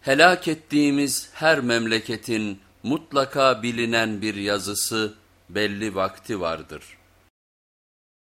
Helak ettiğimiz her memleketin mutlaka bilinen bir yazısı, belli vakti vardır.''